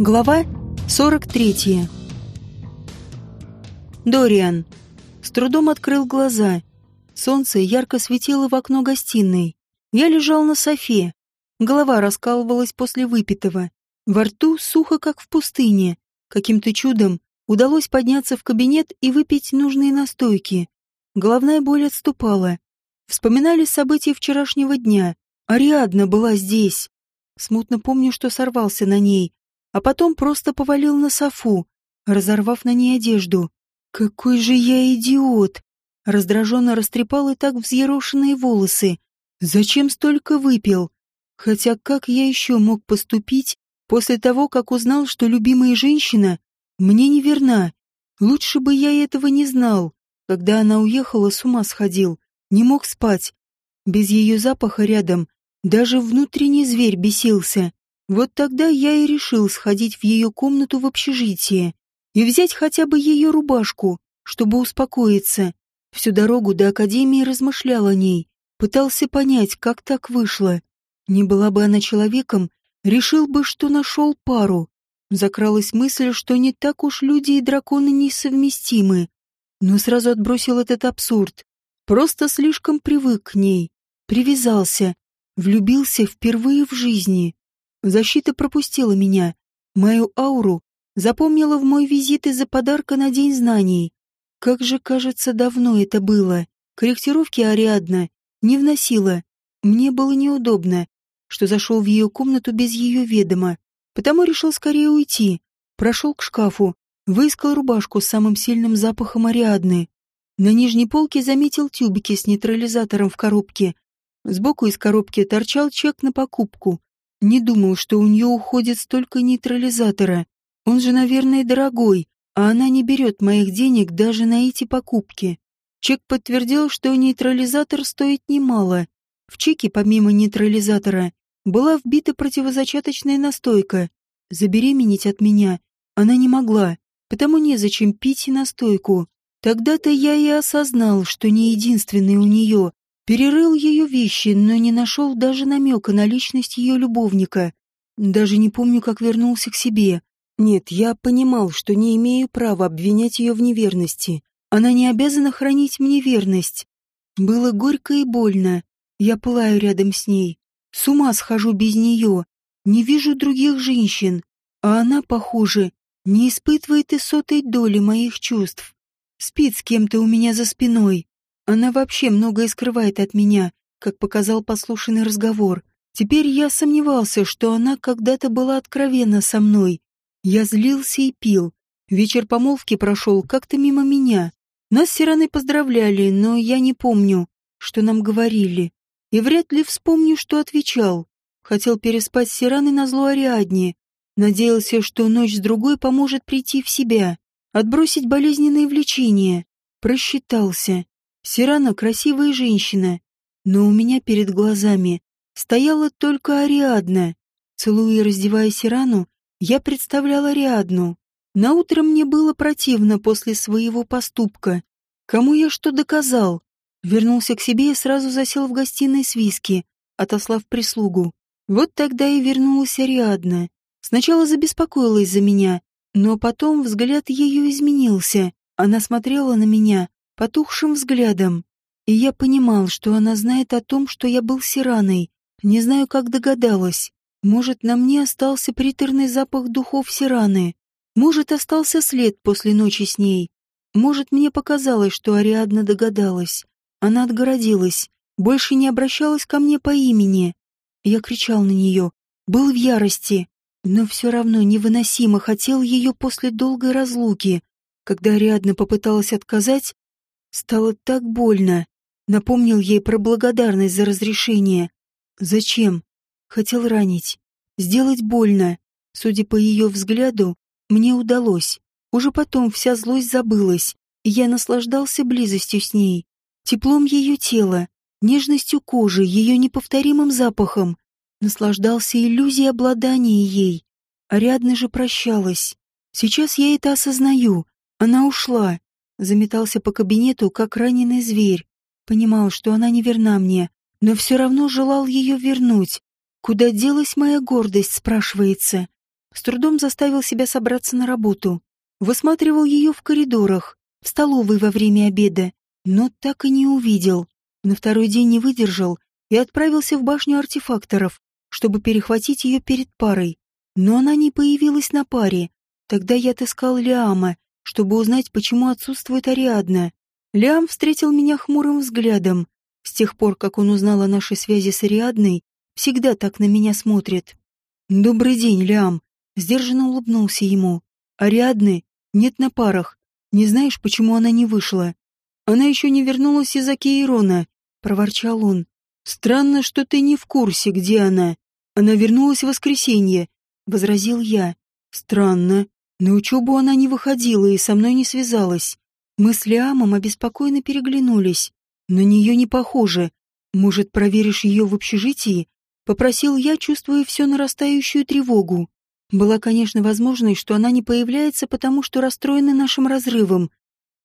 Глава 43. Дориан. С трудом открыл глаза. Солнце ярко светило в окно гостиной. Я лежал на софе. Голова раскалывалась после выпитого. Во рту сухо, как в пустыне. Каким-то чудом удалось подняться в кабинет и выпить нужные настойки. Головная боль отступала. Вспоминали события вчерашнего дня. Ариадна была здесь. Смутно помню, что сорвался на ней, а потом просто повалил на софу, разорвав на ней одежду. Какой же я идиот! Раздраженно растрепал и так взъерошенные волосы. Зачем столько выпил? Хотя как я еще мог поступить после того, как узнал, что любимая женщина мне не верна? Лучше бы я этого не знал. Когда она уехала, с ума сходил. Не мог спать. Без ее запаха рядом даже внутренний зверь бесился. Вот тогда я и решил сходить в ее комнату в общежитие и взять хотя бы ее рубашку, чтобы успокоиться. Всю дорогу до академии размышлял о ней, пытался понять, как так вышло. Не была бы она человеком, решил бы, что нашел пару. Закралась мысль, что не так уж люди и драконы несовместимы. Но сразу отбросил этот абсурд. Просто слишком привык к ней, привязался, влюбился впервые в жизни. Защита пропустила меня. Мою ауру запомнила в мой визит из-за подарка на День знаний. Как же, кажется, давно это было. Корректировки Ариадна не вносила. Мне было неудобно, что зашел в ее комнату без ее ведома. Потому решил скорее уйти. Прошел к шкафу, выискал рубашку с самым сильным запахом Ариадны. На нижней полке заметил тюбики с нейтрализатором в коробке. Сбоку из коробки торчал чек на покупку. Не думал, что у нее уходит столько нейтрализатора. Он же, наверное, дорогой, а она не берет моих денег даже на эти покупки. Чек подтвердил, что нейтрализатор стоит немало. В чеке, помимо нейтрализатора, была вбита противозачаточная настойка. Забеременеть от меня она не могла, потому незачем пить настойку. Тогда-то я и осознал, что не единственный у нее, Перерыл ее вещи, но не нашел даже намека на личность ее любовника. Даже не помню, как вернулся к себе. Нет, я понимал, что не имею права обвинять ее в неверности. Она не обязана хранить мне верность. Было горько и больно. Я пылаю рядом с ней. С ума схожу без нее. Не вижу других женщин. А она, похоже, не испытывает и сотой доли моих чувств. Спит с кем-то у меня за спиной. Она вообще многое скрывает от меня, как показал послушанный разговор. Теперь я сомневался, что она когда-то была откровенна со мной. Я злился и пил. Вечер помолвки прошел как-то мимо меня. Нас с Сираной поздравляли, но я не помню, что нам говорили. И вряд ли вспомню, что отвечал. Хотел переспать с Сираной на зло Ариадне. Надеялся, что ночь с другой поможет прийти в себя, отбросить болезненные влечения. Просчитался. Сирана красивая женщина, но у меня перед глазами стояла только Ариадна. Целуя и раздевая Сирану, я представляла Ариадну. Наутро мне было противно после своего поступка. Кому я что доказал? Вернулся к себе и сразу засел в гостиной с виски, отослав прислугу. Вот тогда и вернулась Ариадна. Сначала забеспокоилась за меня, но потом взгляд ее изменился. Она смотрела на меня, потухшим взглядом, и я понимал, что она знает о том, что я был сираной. Не знаю, как догадалась. Может, на мне остался приторный запах духов сираны. Может, остался след после ночи с ней. Может, мне показалось, что Ариадна догадалась. Она отгородилась, больше не обращалась ко мне по имени. Я кричал на нее, был в ярости, но все равно невыносимо хотел ее после долгой разлуки. Когда Ариадна попыталась отказать, Стало так больно. Напомнил ей про благодарность за разрешение. Зачем? Хотел ранить. Сделать больно. Судя по ее взгляду, мне удалось. Уже потом вся злость забылась, и я наслаждался близостью с ней, теплом ее тела, нежностью кожи, ее неповторимым запахом. Наслаждался иллюзией обладания ей. Ариадна же прощалась. Сейчас я это осознаю. Она ушла заметался по кабинету, как раненый зверь. Понимал, что она не верна мне, но все равно желал ее вернуть. Куда делась моя гордость, спрашивается. С трудом заставил себя собраться на работу. Высматривал ее в коридорах, в столовой во время обеда, но так и не увидел. На второй день не выдержал и отправился в башню артефакторов, чтобы перехватить ее перед парой. Но она не появилась на паре. Тогда я отыскал Лиама, чтобы узнать, почему отсутствует Ариадна. Лиам встретил меня хмурым взглядом. С тех пор, как он узнал о нашей связи с Ариадной, всегда так на меня смотрит. «Добрый день, Лиам», — сдержанно улыбнулся ему. «Ариадны нет на парах. Не знаешь, почему она не вышла? Она еще не вернулась из Акейрона, проворчал он. Странно, что ты не в курсе, где она. Она вернулась в воскресенье, возразил я. Странно. На учебу она не выходила и со мной не связалась. Мы с Лиамом обеспокоенно переглянулись. На нее не похоже. Может, проверишь ее в общежитии? Попросил я, чувствуя все нарастающую тревогу. Была, конечно, возможность, что она не появляется, потому что расстроена нашим разрывом.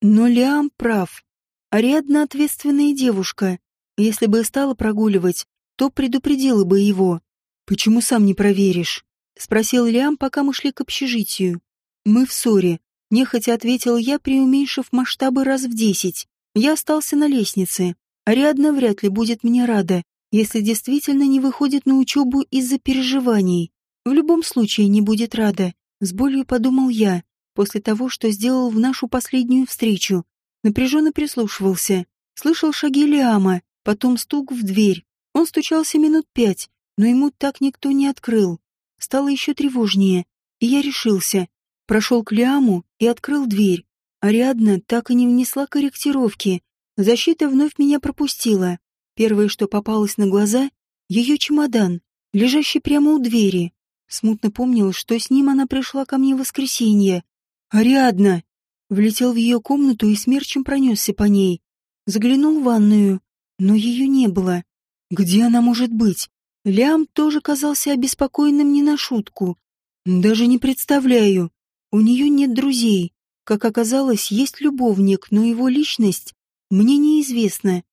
Но Лиам прав. Ариадна ответственная девушка. Если бы стала прогуливать, то предупредила бы его. «Почему сам не проверишь?» — спросил Лиам, пока мы шли к общежитию. «Мы в ссоре», — нехотя ответил я, преуменьшив масштабы раз в десять. Я остался на лестнице. Ариадна вряд ли будет мне рада, если действительно не выходит на учебу из-за переживаний. В любом случае не будет рада, с болью подумал я, после того, что сделал в нашу последнюю встречу. Напряженно прислушивался. Слышал шаги Лиама, потом стук в дверь. Он стучался минут пять, но ему так никто не открыл. Стало еще тревожнее, и я решился. Прошел к Лиаму и открыл дверь. Ариадна так и не внесла корректировки. Защита вновь меня пропустила. Первое, что попалось на глаза — ее чемодан, лежащий прямо у двери. Смутно помнил, что с ним она пришла ко мне в воскресенье. «Ариадна!» Влетел в ее комнату и смерчем пронесся по ней. Заглянул в ванную, но ее не было. Где она может быть? Лям тоже казался обеспокоенным не на шутку. Даже не представляю. У нее нет друзей. Как оказалось, есть любовник, но его личность мне неизвестна.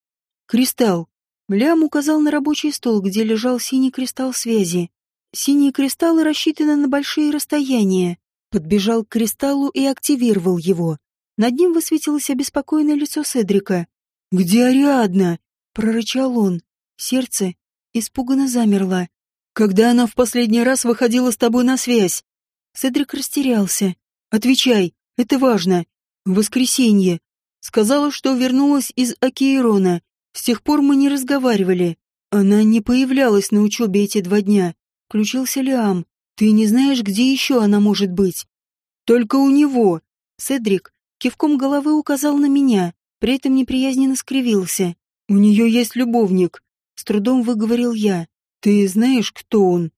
Кристалл. Лям указал на рабочий стол, где лежал синий кристалл связи. Синие кристаллы рассчитаны на большие расстояния. Подбежал к кристаллу и активировал его. Над ним высветилось обеспокоенное лицо Седрика. «Где Ариадна?» — прорычал он. Сердце испуганно замерло. «Когда она в последний раз выходила с тобой на связь?» Седрик растерялся. «Отвечай, это важно. В воскресенье. Сказала, что вернулась из Акиерона. С тех пор мы не разговаривали. Она не появлялась на учебе эти два дня. Включился Лиам. «Ты не знаешь, где еще она может быть?» «Только у него!» Седрик кивком головы указал на меня, при этом неприязненно скривился. «У нее есть любовник», — с трудом выговорил я. «Ты знаешь, кто он?»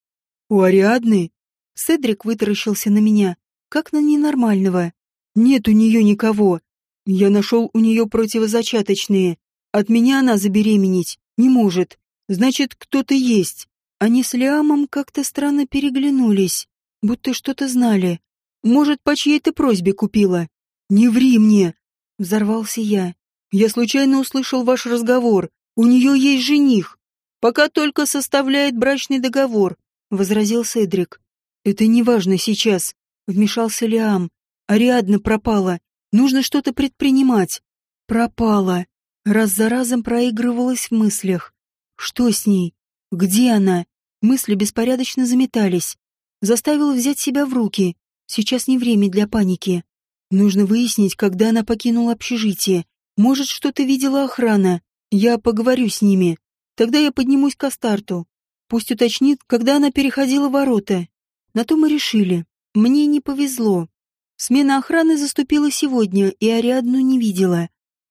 «У Ариадны?» Седрик вытаращился на меня, как на ненормального. «Нет у нее никого. Я нашел у нее противозачаточные. От меня она забеременеть не может. Значит, кто-то есть. Они с Лиамом как-то странно переглянулись, будто что-то знали. Может, по чьей-то просьбе купила. «Не ври мне!» — взорвался я. «Я случайно услышал ваш разговор. У нее есть жених. Пока только составляет брачный договор», — возразил Седрик. «Это не важно сейчас», — вмешался Лиам. «Ариадна пропала. Нужно что-то предпринимать». «Пропала». Раз за разом проигрывалась в мыслях. «Что с ней? Где она? Мысли беспорядочно заметались. Заставил взять себя в руки. Сейчас не время для паники. Нужно выяснить, когда она покинула общежитие. Может, что-то видела охрана. Я поговорю с ними. Тогда я поднимусь к Астарту. Пусть уточнит, когда она переходила ворота. На то мы решили. Мне не повезло. Смена охраны заступила сегодня, и Ариадну не видела.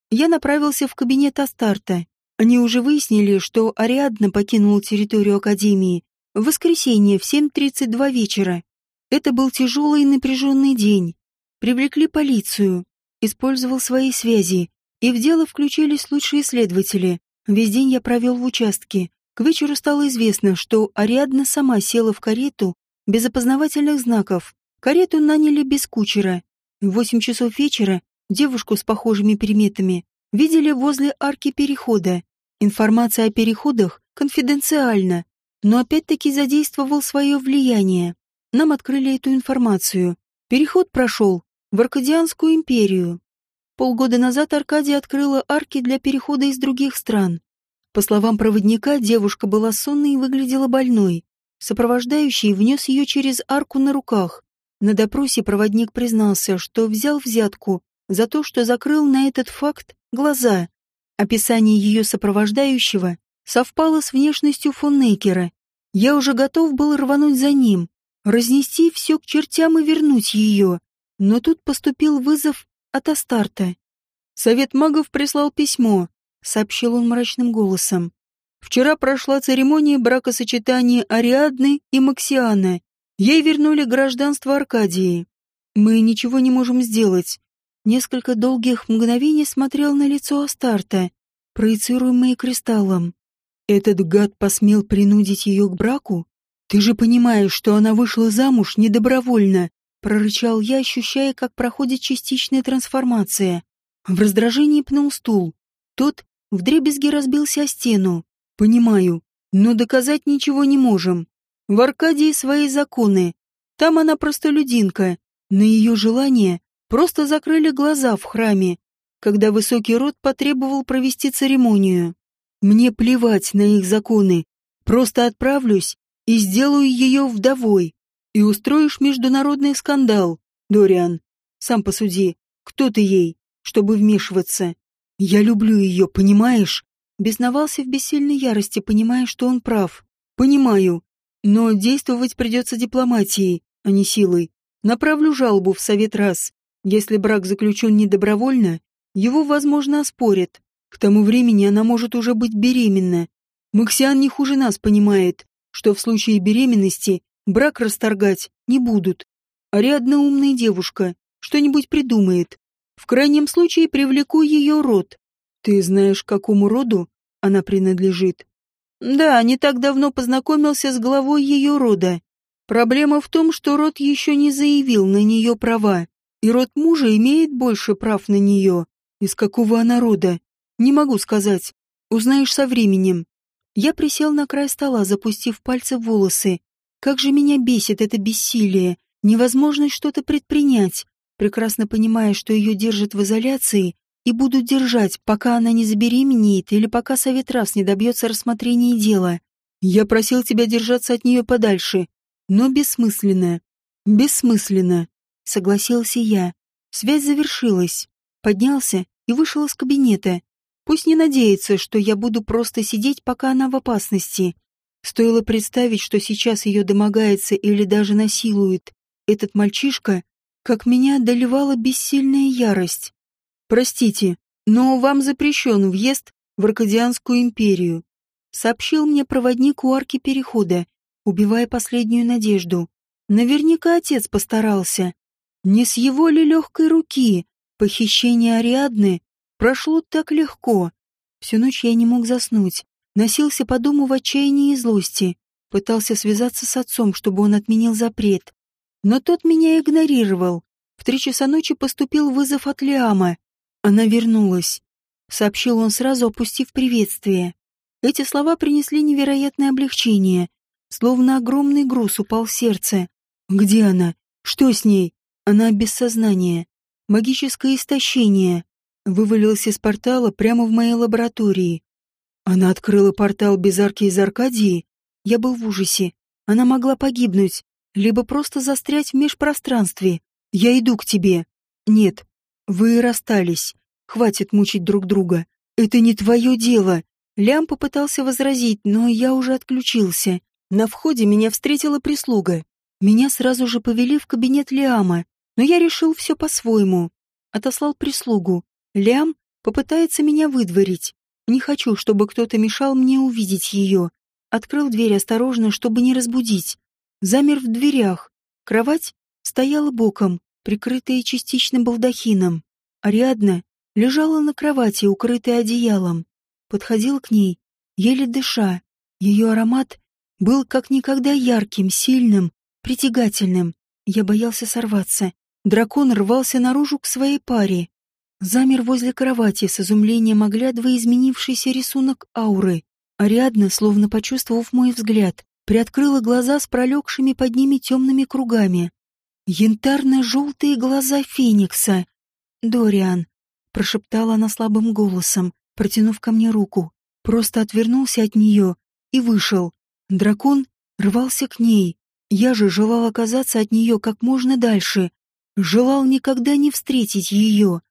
Я направился в кабинет Астарта. Они уже выяснили, что Ариадна покинула территорию Академии в воскресенье в 7.32 вечера. Это был тяжелый и напряженный день. Привлекли полицию, использовал свои связи, и в дело включились лучшие следователи. Весь день я провел в участке. К вечеру стало известно, что Ариадна сама села в карету без опознавательных знаков. Карету наняли без кучера. В восемь часов вечера девушку с похожими приметами видели возле арки перехода. Информация о переходах конфиденциальна, но опять-таки задействовал свое влияние. нам открыли эту информацию. Переход прошел в Аркадианскую империю. Полгода назад Аркадия открыла арки для перехода из других стран. По словам проводника, девушка была сонной и выглядела больной. Сопровождающий внес ее через арку на руках. На допросе проводник признался, что взял взятку за то, что закрыл на этот факт глаза. Описание ее сопровождающего совпало с внешностью фон Нейкера. Я уже готов был рвануть за ним, разнести все к чертям и вернуть ее. Но тут поступил вызов от Астарта. Совет магов прислал письмо, сообщил он мрачным голосом. Вчера прошла церемония бракосочетания Ариадны и Максиана. Ей вернули гражданство Аркадии. Мы ничего не можем сделать. Несколько долгих мгновений смотрел на лицо Астарта, проецируемое кристаллом. Этот гад посмел принудить ее к браку? Ты же понимаешь, что она вышла замуж недобровольно, прорычал я, ощущая, как проходит частичная трансформация. В раздражении пнул стул. Тот вдребезги разбился о стену. Понимаю, но доказать ничего не можем. В Аркадии свои законы. Там она простолюдинка. На ее желание просто закрыли глаза в храме, когда высокий род потребовал провести церемонию. Мне плевать на их законы. Просто отправлюсь и сделаю ее вдовой. И устроишь международный скандал, Дориан. Сам посуди, кто ты ей, чтобы вмешиваться? Я люблю ее, понимаешь? Бесновался в бессильной ярости, понимая, что он прав. Понимаю. Но действовать придется дипломатией, а не силой. Направлю жалобу в совет раз. Если брак заключен недобровольно, его, возможно, оспорят. К тому времени она может уже быть беременна. Максиан не хуже нас понимает, что в случае беременности брак расторгать не будут. Ариадна умная девушка, что-нибудь придумает. В крайнем случае привлеку ее род. Ты знаешь, к какому роду она принадлежит? Да, не так давно познакомился с главой ее рода. Проблема в том, что род еще не заявил на нее права, и род мужа имеет больше прав на нее. Из какого она рода? Не могу сказать. Узнаешь со временем. Я присел на край стола, запустив пальцы в волосы. Как же меня бесит это бессилие, невозможность что-то предпринять, прекрасно понимая, что ее держат в изоляции и будут держать, пока она не забеременеет или пока совет раз не добьется рассмотрения дела. Я просил тебя держаться от нее подальше, но бессмысленно. Бессмысленно, согласился я. Связь завершилась. Поднялся и вышел из кабинета. Пусть не надеется, что я буду просто сидеть, пока она в опасности. Стоило представить, что сейчас ее домогается или даже насилует этот мальчишка, как меня одолевала бессильная ярость. «Простите, но вам запрещен въезд в Аркадианскую империю», сообщил мне проводник у арки перехода, убивая последнюю надежду. Наверняка отец постарался. Не с его ли легкой руки похищение Ариадны прошло так легко. Всю ночь я не мог заснуть, носился по дому в отчаянии и злости, пытался связаться с отцом, чтобы он отменил запрет. Но тот меня игнорировал. В три часа ночи поступил вызов от Лиама. Она вернулась. Сообщил он сразу, опустив приветствие. Эти слова принесли невероятное облегчение. Словно огромный груз упал в сердце. Где она? Что с ней? Она без сознания. Магическое истощение. Вывалилась из портала прямо в моей лаборатории. Она открыла портал без арки из Аркадии. Я был в ужасе. Она могла погибнуть, либо просто застрять в межпространстве. Я иду к тебе. Нет, вы расстались. Хватит мучить друг друга. Это не твое дело. Лям попытался возразить, но я уже отключился. На входе меня встретила прислуга. Меня сразу же повели в кабинет Лиама, но я решил все по-своему. Отослал прислугу. Лям попытается меня выдворить. Не хочу, чтобы кто-то мешал мне увидеть ее. Открыл дверь осторожно, чтобы не разбудить. Замер в дверях. Кровать стояла боком прикрытая частично балдахином. Ариадна лежала на кровати, укрытая одеялом. Подходил к ней, еле дыша. Ее аромат был как никогда ярким, сильным, притягательным. Я боялся сорваться. Дракон рвался наружу к своей паре. Замер возле кровати, с изумлением оглядывая изменившийся рисунок ауры. Ариадна, словно почувствовав мой взгляд, приоткрыла глаза с пролегшими под ними темными кругами. Янтарно-желтые глаза Феникса. «Дориан», — прошептала она слабым голосом, протянув ко мне руку. Просто отвернулся от нее и вышел. Дракон рвался к ней. Я же желал оказаться от нее как можно дальше. Желал никогда не встретить ее.